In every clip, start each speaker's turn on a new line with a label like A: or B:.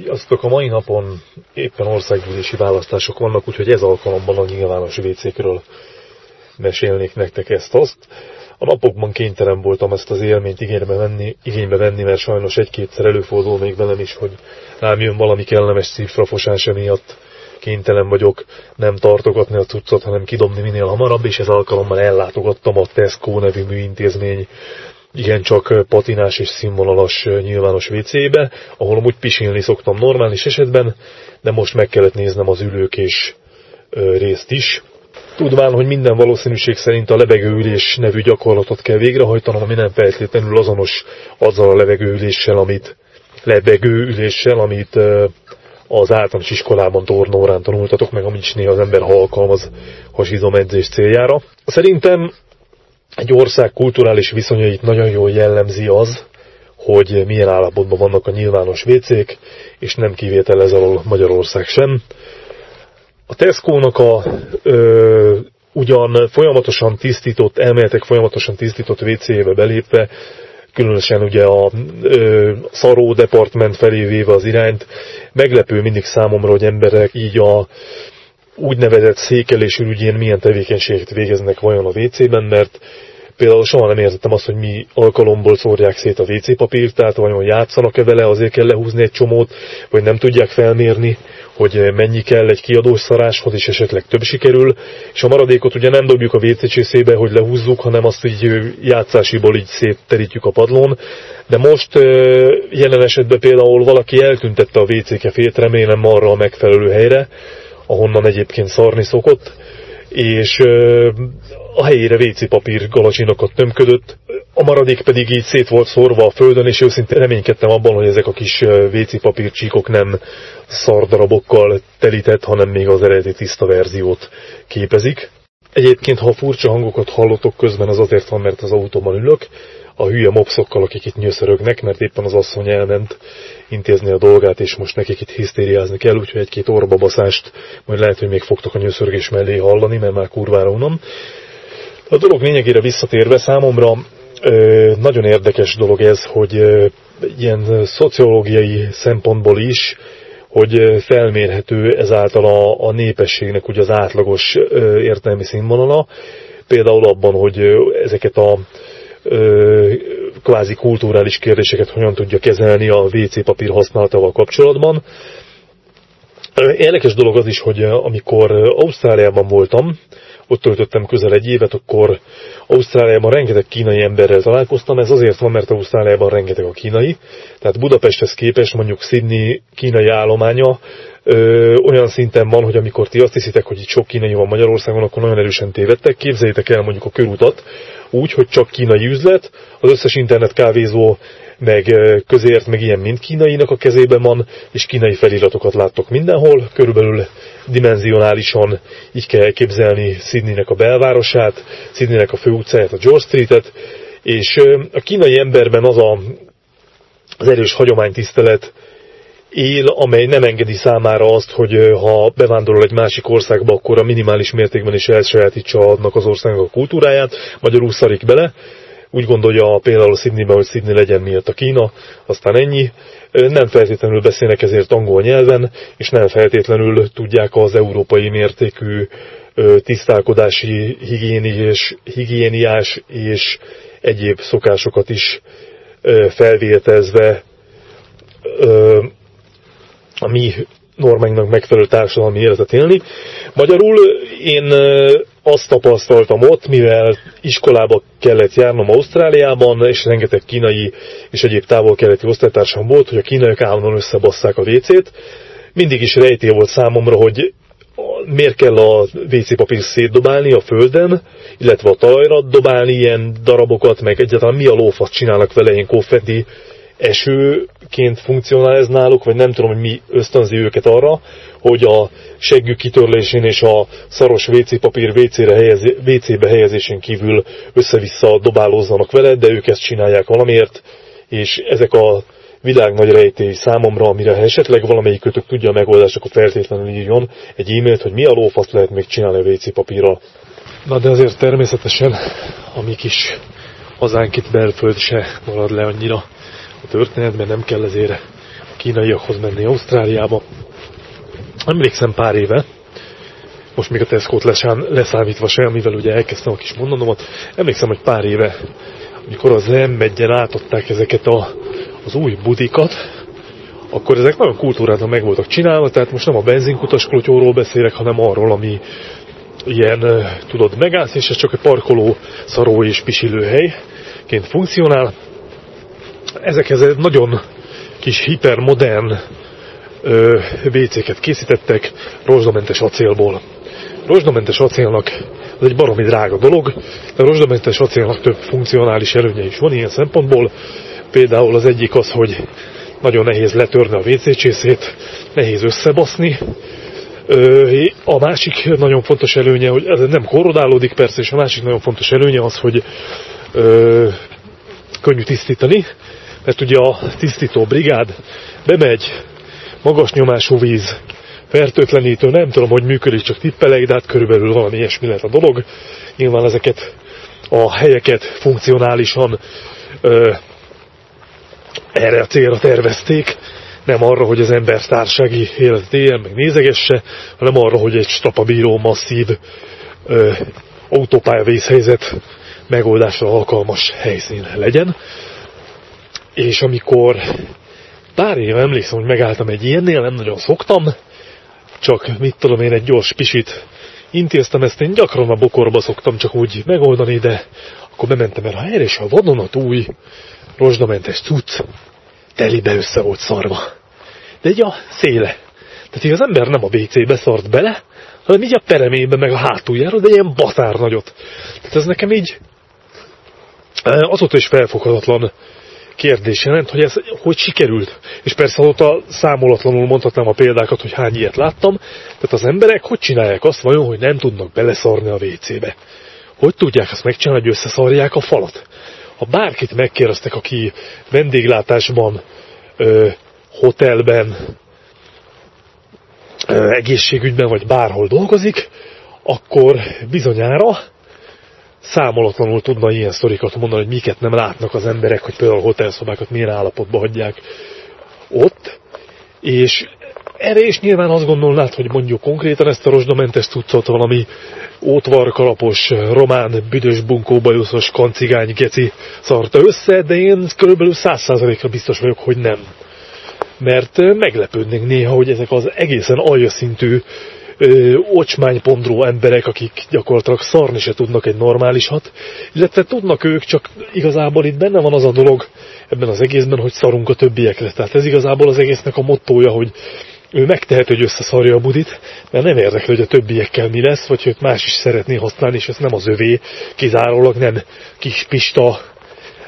A: Sziasztok! A mai napon éppen országgyűlési választások vannak, úgyhogy ez alkalomban a nyilvános WC-kről mesélnék nektek ezt-azt. A napokban kénytelen voltam ezt az élményt igénybe venni, igénybe venni mert sajnos egy-kétszer előfordul még velem is, hogy rám jön valami kellemes szívfrafosás miatt kénytelen vagyok nem tartogatni a cuccot, hanem kidobni minél hamarabb, és ez alkalommal ellátogattam a Tesco nevű műintézmény igencsak patinás és színvonalas nyilvános WC-be, ahol amúgy pisilni szoktam normális esetben, de most meg kellett néznem az ülők és részt is. Tudván, hogy minden valószínűség szerint a lebegőülés nevű gyakorlatot kell végrehajtanom, ami nem feltétlenül azonos azzal a levegőüléssel, amit lebegőüléssel, amit az általános iskolában tornórán tanultatok, meg amit is néha az ember alkalmaz hasizomedzés céljára. Szerintem egy ország kulturális viszonyait nagyon jól jellemzi az, hogy milyen állapotban vannak a nyilvános vécék, és nem kivétel ez alól Magyarország sem. A Tesco-nak a ö, ugyan folyamatosan tisztított, elméletek folyamatosan tisztított WC-be belépve, különösen ugye a ö, szaró department felé véve az irányt, meglepő mindig számomra, hogy emberek így a úgynevezett székelés ürügyén milyen tevékenységet végeznek vajon a WC-ben, mert például soha nem értettem azt, hogy mi alkalomból szórják szét a WC papírt, tehát vajon játszanak-e vele, azért kell lehúzni egy csomót, vagy nem tudják felmérni, hogy mennyi kell egy kiadós szaráshoz, és esetleg több sikerül, és a maradékot ugye nem dobjuk a WC csészébe, hogy lehúzzuk, hanem azt így játszásiból így szétterítjük a padlón, de most jelen esetben például valaki eltüntette a WC kefét, remélem arra a megfelelő helyre, ahonnan egyébként szarni szokott, és a helyére WC papír galacsinokat tömködött, a maradék pedig így szét volt szorva a földön, és őszintén reménykedtem abban, hogy ezek a kis WC papír csíkok nem szardarabokkal telített, hanem még az eredeti tiszta verziót képezik. Egyébként, ha furcsa hangokat hallotok közben, az azért van, mert az autóban ülök, a hülye mopszokkal, akik itt nyöszörögnek, mert éppen az asszony elment intézni a dolgát, és most nekik itt hisztériázni kell, úgyhogy egy-két orbabaszást majd lehet, hogy még fogtok a nyöszörgés mellé hallani, mert már kurvára unom. A dolog lényegére visszatérve számomra ö, nagyon érdekes dolog ez, hogy ö, ilyen szociológiai szempontból is, hogy felmérhető ezáltal a, a népességnek ugye az átlagos ö, értelmi színvonala, például abban, hogy ezeket a ö, kvázi kulturális kérdéseket hogyan tudja kezelni a WC papír használatával kapcsolatban. Érdekes dolog az is, hogy amikor Ausztráliában voltam, ott töltöttem közel egy évet, akkor Ausztráliában rengeteg kínai emberrel találkoztam. Ez azért van, mert Ausztráliában rengeteg a kínai. Tehát Budapesthez képest mondjuk Sydney kínai állománya ö, olyan szinten van, hogy amikor ti azt hiszitek, hogy itt sok kínai van Magyarországon, akkor nagyon erősen tévedtek. Képzeljétek el mondjuk a körutat, úgy, hogy csak kínai üzlet, az összes internet kávézó, meg közért, meg ilyen mind kínainak a kezében van, és kínai feliratokat láttok mindenhol, körülbelül dimenzionálisan így kell elképzelni Sydneynek a belvárosát, Sydneynek a főutcáját, a George Street-et, és a kínai emberben az a, az erős hagyománytisztelet, él, amely nem engedi számára azt, hogy ha bevándorol egy másik országba, akkor a minimális mértékben is elsajátítsa annak az országnak a kultúráját, magyarul szarik bele. Úgy gondolja például Sydneyben, hogy Sydney legyen miatt a Kína, aztán ennyi. Nem feltétlenül beszélnek ezért angol nyelven, és nem feltétlenül tudják az európai mértékű tisztálkodási, higiéniás, higiéniás és egyéb szokásokat is felvértezve a mi normáinknak megfelelő társadalmi életet élni. Magyarul én azt tapasztaltam ott, mivel iskolába kellett járnom Ausztráliában, és rengeteg kínai és egyéb távol-keleti osztálytársam volt, hogy a kínaiak állandóan összebasszák a WC-t. Mindig is rejté volt számomra, hogy miért kell a WC papír szétdobálni a földön, illetve a talajra dobálni ilyen darabokat, meg egyáltalán mi a lófasz csinálnak vele ilyen konfetti esőként funkcionál ez náluk, vagy nem tudom, hogy mi ösztönzi őket arra, hogy a seggük kitörlésén és a szaros WC papír WC-re helyez, WC-be helyezésén kívül össze-vissza dobálózzanak vele, de ők ezt csinálják valamiért, és ezek a világ nagy rejtély számomra, amire ha esetleg valamelyik kötök tudja a megoldást, akkor feltétlenül írjon egy e-mailt, hogy mi a lófasz lehet még csinálni a WC papírral. Na de azért természetesen a mi kis hazánk itt belföld se marad le annyira a történetben, nem kell ezért kínaiakhoz menni Ausztráliába. Emlékszem pár éve, most még a Tesco-t leszámítva se, amivel ugye elkezdtem a kis mondanomat, emlékszem, hogy pár éve, amikor az m átadták ezeket a, az új budikat, akkor ezek nagyon kultúráltan meg voltak csinálva, tehát most nem a benzinkutas klotyóról beszélek, hanem arról, ami ilyen, tudod, megállsz, és ez csak egy parkoló, szaró és pisilőhelyként funkcionál. Ezekhez nagyon kis hipermodern WC-ket készítettek rozsdamentes acélból. Rozsdamentes acélnak ez egy baromi drága dolog, de a rozsdamentes acélnak több funkcionális előnye is van ilyen szempontból. Például az egyik az, hogy nagyon nehéz letörni a WC csészét, nehéz összebaszni. A másik nagyon fontos előnye, hogy ez nem korrodálódik persze, és a másik nagyon fontos előnye az, hogy könnyű tisztítani, mert ugye a tisztító brigád bemegy, magas nyomású víz, fertőtlenítő, nem tudom, hogy működik, csak tippelek, de hát körülbelül valami ilyesmi lehet a dolog. Nyilván ezeket a helyeket funkcionálisan ö, erre a célra tervezték, nem arra, hogy az ember társági életet éljen, meg nézegesse, hanem arra, hogy egy strapabíró, masszív ö, autópálya vészhelyzet megoldásra alkalmas helyszín legyen. És amikor pár éve emlékszem, hogy megálltam egy ilyennél, nem nagyon szoktam, csak mit tudom én, egy gyors pisit intéztem, ezt én gyakran a bokorba szoktam csak úgy megoldani, de akkor bementem el a helyre, és a vadonat új rozsdamentes cucc telibe össze volt szarva. De egy a széle. Tehát így az ember nem a WC-be szart bele, hanem így a peremébe, meg a hátuljára, de ilyen batár nagyot. Tehát ez nekem így azóta is felfoghatatlan kérdés jelent, hogy ez hogy sikerült. És persze azóta számolatlanul mondhatnám a példákat, hogy hány ilyet láttam. Tehát az emberek hogy csinálják azt vajon, hogy nem tudnak beleszarni a WC-be? Hogy tudják azt megcsinálni, hogy összeszarják a falat? Ha bárkit megkérdeztek, aki vendéglátásban, ö, hotelben, ö, egészségügyben vagy bárhol dolgozik, akkor bizonyára számolatlanul tudna ilyen sztorikat mondani, hogy miket nem látnak az emberek, hogy például a hotelszobákat milyen állapotba hagyják ott, és erre is nyilván azt gondolnád, hogy mondjuk konkrétan ezt a rozsdamentes cuccot valami ótvarkalapos, román, büdös, bunkó, bajuszos, kancigány, geci szarta össze, de én körülbelül száz százalékra biztos vagyok, hogy nem. Mert meglepődnénk néha, hogy ezek az egészen alja szintű ocsmánypondró emberek, akik gyakorlatilag szarni se tudnak egy normálisat, illetve tudnak ők, csak igazából itt benne van az a dolog ebben az egészben, hogy szarunk a többiekre. Tehát ez igazából az egésznek a mottója, hogy ő megtehető, hogy összeszarja a budit, mert nem érdekli, hogy a többiekkel mi lesz, vagy hogy más is szeretné használni, és ez nem az övé, kizárólag nem kis pista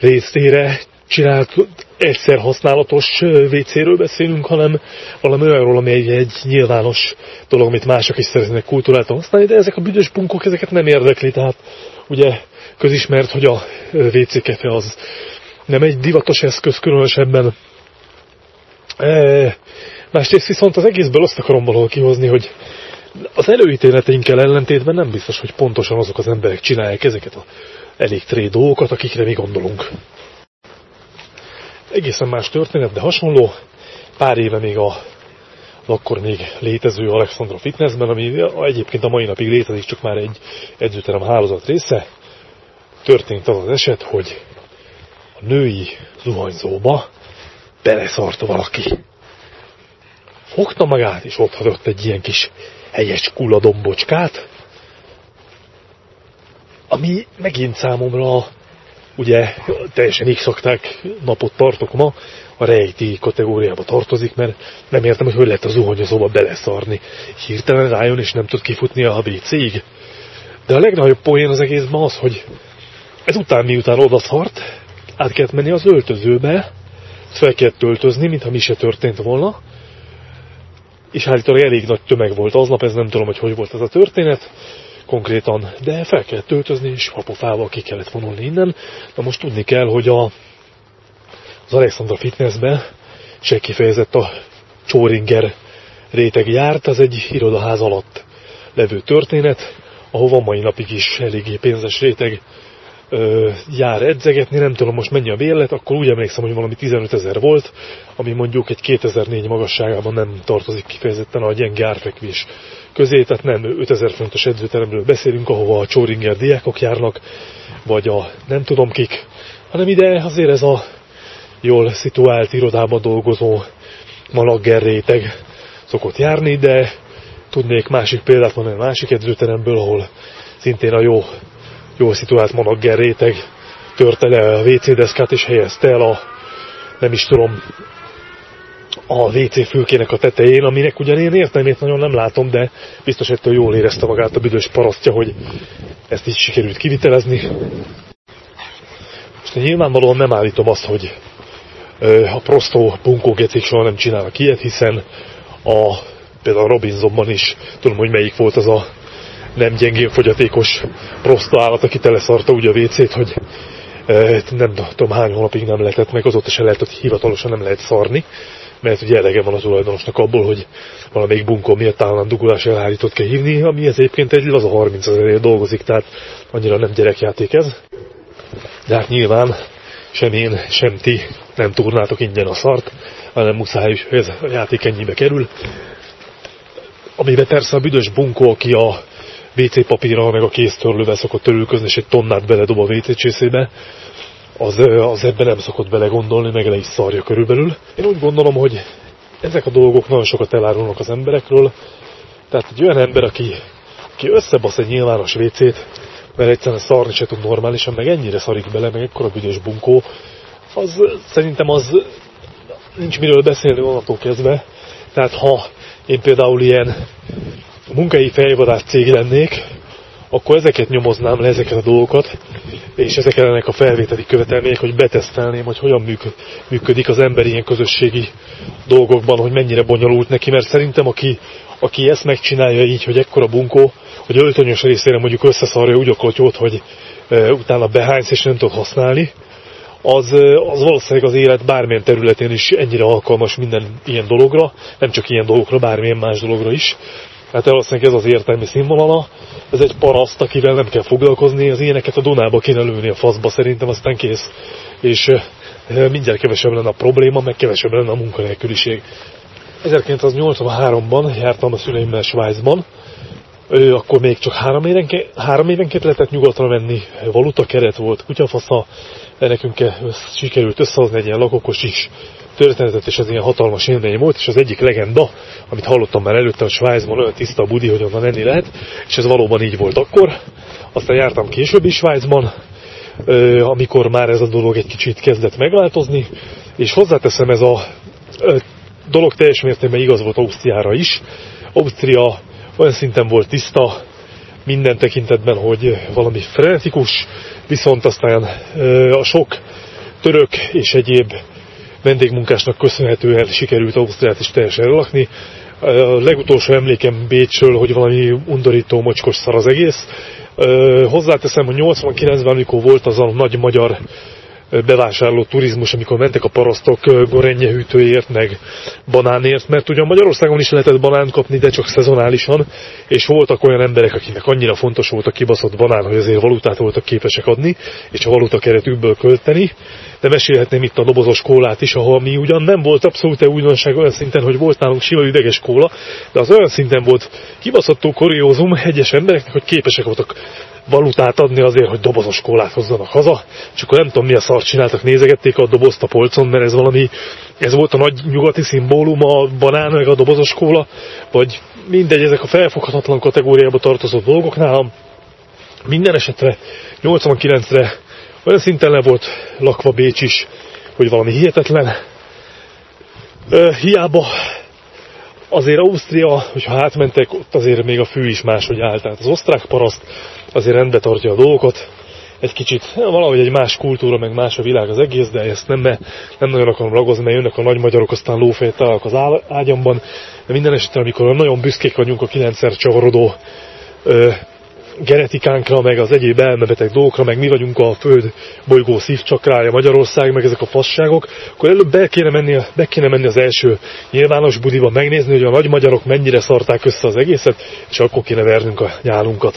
A: részére csinált egyszer használatos WC-ről beszélünk, hanem valami olyanról, ami egy, egy nyilvános dolog, amit mások is szeretnének kultúráltan használni, de ezek a büdös punkok ezeket nem érdekli, tehát ugye közismert, hogy a WC kefe az nem egy divatos eszköz különösebben. E, másrészt viszont az egészből azt akarom valahol kihozni, hogy az előítéleteinkkel ellentétben nem biztos, hogy pontosan azok az emberek csinálják ezeket a elég tré dolgokat, akikre mi gondolunk egészen más történet, de hasonló. Pár éve még a akkor még létező Alexandra Fitnessben, ami egyébként a mai napig létezik, csak már egy edzőterem hálózat része. Történt az az eset, hogy a női zuhanyzóba beleszart valaki. Fogta magát, és ott hagyott egy ilyen kis helyes kulladombocskát, ami megint számomra ugye teljesen x napot tartok ma, a rejti kategóriába tartozik, mert nem értem, hogy hogy lehet a zuhanyozóba beleszarni. Hirtelen rájön és nem tud kifutni a WC-ig. De a legnagyobb poén az egészben az, hogy ezután miután odaszart, át kellett menni az öltözőbe, fel kellett töltözni, mintha mi se történt volna, és állítólag elég nagy tömeg volt aznap, ez nem tudom, hogy hogy volt ez a történet, konkrétan, de fel kellett töltözni, és apofával ki kellett vonulni innen. Na most tudni kell, hogy a, az Alexandra Fitnessben se kifejezett a Csóringer réteg járt, az egy irodaház alatt levő történet, ahova mai napig is eléggé pénzes réteg ö, jár edzegetni, nem tudom most mennyi a bérlet, akkor úgy emlékszem, hogy valami 15 ezer volt, ami mondjuk egy 2004 magasságában nem tartozik kifejezetten a gyenge árfekvés közé, tehát nem 5000 fontos edzőteremről beszélünk, ahova a Csóringer diákok járnak, vagy a nem tudom kik, hanem ide azért ez a jól szituált irodában dolgozó malagger réteg szokott járni, de tudnék másik példát mondani a másik edzőteremből, ahol szintén a jó, jó szituált managger réteg törte le a WC deszkát és helyezte el a, nem is tudom, a WC fülkének a tetején, aminek ugyan én értelmét nagyon nem látom, de biztos ettől jól érezte magát a büdös parasztja, hogy ezt így sikerült kivitelezni. Most nyilvánvalóan nem állítom azt, hogy a prostó bunkógecik soha nem csinálnak ilyet, hiszen a, például Robinsonban is tudom, hogy melyik volt az a nem gyengén fogyatékos prosta állat, aki teleszarta úgy a WC-t, hogy nem tudom hány hónapig nem lehetett meg, azóta se lehet, hogy hivatalosan nem lehet szarni, mert ugye elege van a tulajdonosnak abból, hogy valamelyik bunkó miatt állandó dugulás elhárított kell hívni, ami ez egyébként egy laza 30 ezerért dolgozik, tehát annyira nem gyerekjáték ez. De hát nyilván sem én, sem ti nem turnátok ingyen a szart, hanem muszáj is, hogy ez a játék ennyibe kerül. Amiben persze a büdös bunkó, aki a WC papírral meg a kéztörlővel szokott törülközni, és egy tonnát beledob a WC csészébe, az, az ebben nem szokott belegondolni, meg le is szarja körülbelül. Én úgy gondolom, hogy ezek a dolgok nagyon sokat elárulnak az emberekről, tehát egy olyan ember, aki, aki összebasz egy nyilvános WC-t, mert egyszerűen szarni se tud normálisan, meg ennyire szarik bele, meg ekkora büdös bunkó, az szerintem az nincs miről beszélni onnantól kezdve. Tehát ha én például ilyen munkai fejvadász cég lennék, akkor ezeket nyomoznám le, ezeket a dolgokat, és ezek ellenek a felvételi követelmények, hogy betesztelném, hogy hogyan működik az ember ilyen közösségi dolgokban, hogy mennyire bonyolult neki, mert szerintem aki, aki ezt megcsinálja így, hogy ekkora bunkó, hogy öltönyös részére mondjuk összeszarja úgy a klotyót, hogy e, utána behánysz és nem tud használni, az, az valószínűleg az élet bármilyen területén is ennyire alkalmas minden ilyen dologra, nem csak ilyen dolgokra, bármilyen más dologra is. Hát valószínűleg ez az értelmi színvonala, ez egy paraszt, akivel nem kell foglalkozni, az ilyeneket a Dunába kéne lőni a faszba, szerintem aztán kész. És mindjárt kevesebb lenne a probléma, meg kevesebb lenne a munkanélküliség. 1983-ban jártam a szüleimmel Svájcban, ő akkor még csak három évenként, három évenként lehetett nyugatra menni, valuta keret volt, kutyafasza, nekünk sikerült összehozni egy ilyen lakokos is történetet, és ez ilyen hatalmas élmény volt, és az egyik legenda, amit hallottam már előtte, a Svájcban olyan tiszta a budi, hogy onnan enni lehet, és ez valóban így volt akkor. Aztán jártam később is Svájcban, amikor már ez a dolog egy kicsit kezdett megváltozni, és hozzáteszem, ez a dolog teljes mértékben igaz volt Ausztriára is. Ausztria olyan szinten volt tiszta minden tekintetben, hogy valami frenetikus, viszont aztán a sok török és egyéb vendégmunkásnak köszönhetően sikerült Ausztriát is teljesen elakni. A legutolsó emlékem Bécsről, hogy valami undorító, mocskos szar az egész. Hozzáteszem, hogy 89-ben, amikor volt az a nagy magyar bevásárló turizmus, amikor mentek a parasztok hűtőért, meg banánért, mert ugyan Magyarországon is lehetett banánt kapni, de csak szezonálisan, és voltak olyan emberek, akiknek annyira fontos volt a kibaszott banán, hogy azért valutát voltak képesek adni, és a valuta keretükből költeni. De mesélhetném itt a dobozos kólát is, ahol mi ugyan nem volt abszolút -e újdonság olyan szinten, hogy volt nálunk sima üdeges kóla, de az olyan szinten volt kibaszottó kuriózum egyes embereknek, hogy képesek voltak valutát adni azért, hogy dobozos kólát hozzanak haza, és akkor nem tudom mi a szart csináltak, nézegették a dobozt a polcon, mert ez valami, ez volt a nagy nyugati szimbólum, a banán meg a dobozos kóla, vagy mindegy, ezek a felfoghatatlan kategóriába tartozó dolgok nálam. Minden esetre 89-re olyan szinten le volt lakva Bécs is, hogy valami hihetetlen. Ö, hiába azért Ausztria, hogyha átmentek, ott azért még a fű is máshogy állt. Tehát az osztrák paraszt azért rendbe tartja a dolgokat. Egy kicsit, valahogy egy más kultúra, meg más a világ az egész, de ezt nem, nem nagyon akarom ragozni, mert jönnek a nagy magyarok, aztán lófejt találok az ágyamban. De minden esetre, amikor nagyon büszkék vagyunk a kilencszer csavarodó ö, genetikánkra, meg az egyéb elmebeteg dolgokra, meg mi vagyunk a föld bolygó szívcsakrája Magyarország, meg ezek a fasságok, akkor előbb be kéne menni, be kéne menni az első nyilvános budiba megnézni, hogy a nagy magyarok mennyire szarták össze az egészet, és akkor kéne vernünk a nyálunkat.